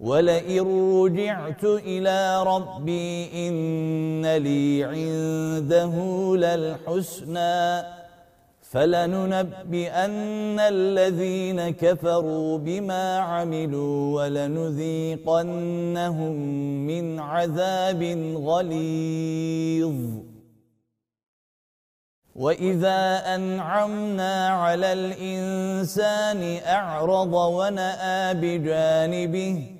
ولئن رجعت إلى ربي إن لي عنده للحسنى فلننبئن الذين كفروا بما عملوا ولنذيقنهم من عذاب غليظ وإذا أنعمنا على الإنسان أعرض ونأى بجانبه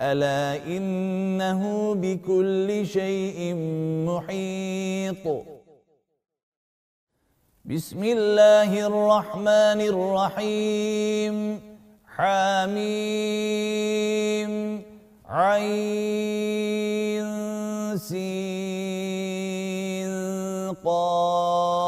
ألا إنه بكل شيء محيط. بسم الله الرحمن الرحيم. حميم. عين. سين. قاف.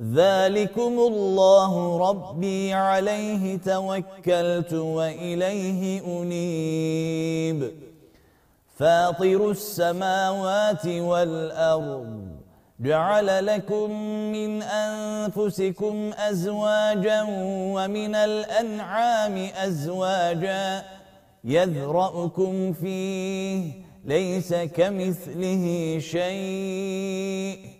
ذلكم الله ربي عليه توكلت وإليه أنيب. فاطر السماوات والأرض جعل لكم من أنفسكم أزواجا ومن الأنعام أزواجا يذرأكم فيه ليس كمثله شيء.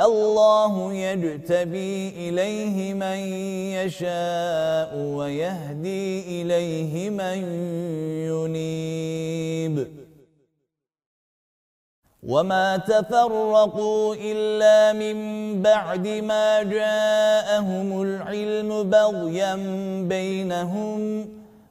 الله يجتبي إليه من يشاء ويهدي إليه من ينيب. وما تفرقوا إلا من بعد ما جاءهم العلم بغيا بينهم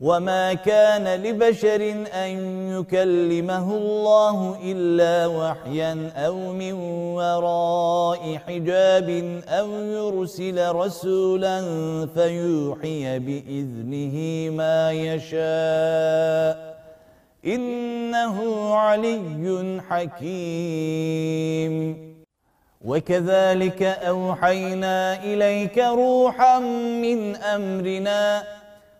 وما كان لبشر أن يكلمه الله إلا وحيا أو من وراء حجاب أو يرسل رسولا فيوحي بإذنه ما يشاء إنه علي حكيم. وكذلك أوحينا إليك روحا من أمرنا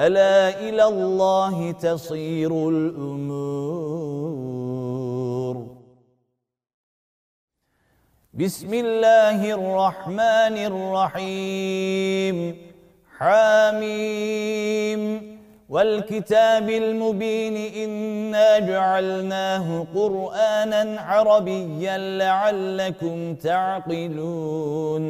ألا إلى الله تصير الأمور. بسم الله الرحمن الرحيم. حاميم. والكتاب المبين إنا جعلناه قرآنا عربيا لعلكم تعقلون.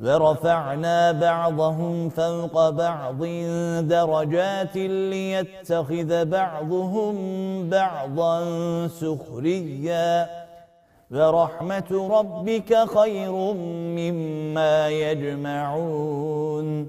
ورفعنا بعضهم فوق بعض درجات ليتخذ بعضهم بعضا سخريا. ورحمة ربك خير مما يجمعون.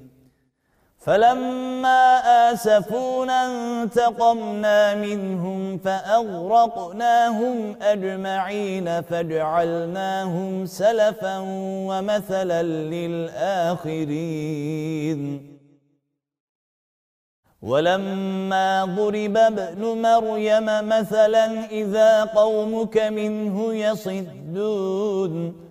فلما آسفونا انتقمنا منهم فأغرقناهم أجمعين فجعلناهم سلفا ومثلا للآخرين. ولما ضرب ابن مريم مثلا إذا قومك منه يصدون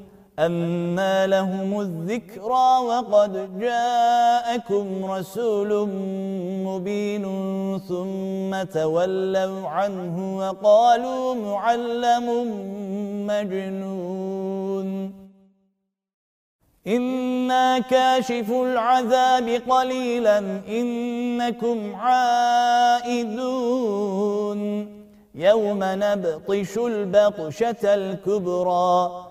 أما لهم الذكرى وقد جاءكم رسول مبين ثم تولوا عنه وقالوا معلم مجنون. إنا كاشف العذاب قليلا إنكم عائدون. يوم نبطش البطشة الكبرى.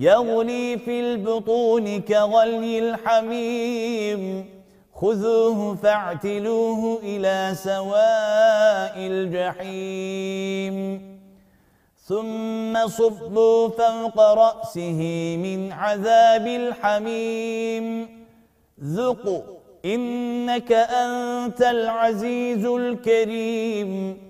يغلي في البطون كغلي الحميم. خذوه فاعتلوه إلى سواء الجحيم. ثم صبوا فوق رأسه من عذاب الحميم. ذق إنك أنت العزيز الكريم.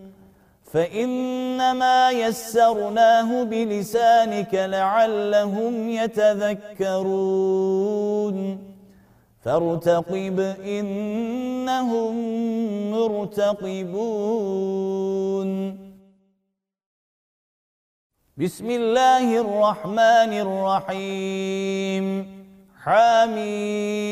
فإنما يسرناه بلسانك لعلهم يتذكرون. فارتقب إنهم مرتقبون. بسم الله الرحمن الرحيم. حميم.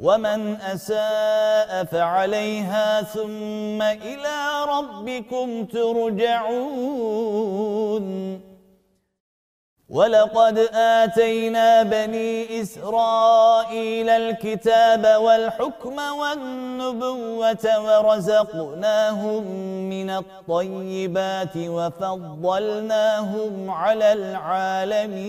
ومن أساء فعليها ثم إلى ربكم ترجعون ولقد آتينا بني إسرائيل الكتاب والحكم والنبوة ورزقناهم من الطيبات وفضلناهم على العالمين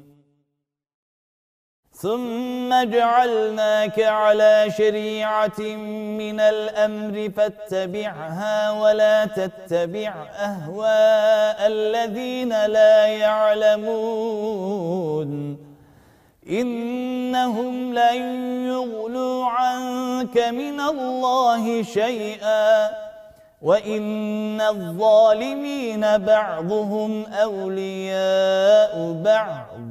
ثم جعلناك على شريعة من الأمر فاتبعها ولا تتبع أهواء الذين لا يعلمون. إنهم لن يغلوا عنك من الله شيئا. وإن الظالمين بعضهم أولياء بعض.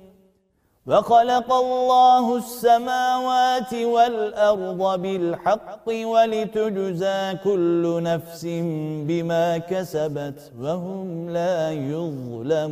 وخلق الله السماوات والأرض بالحق ولتجزى كل نفس بما كسبت وهم لا يظلمون.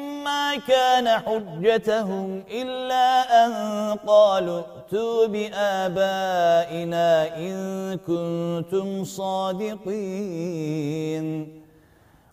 ما كان حجتهم إلا أن قالوا ائتوا بآبائنا إن كنتم صادقين.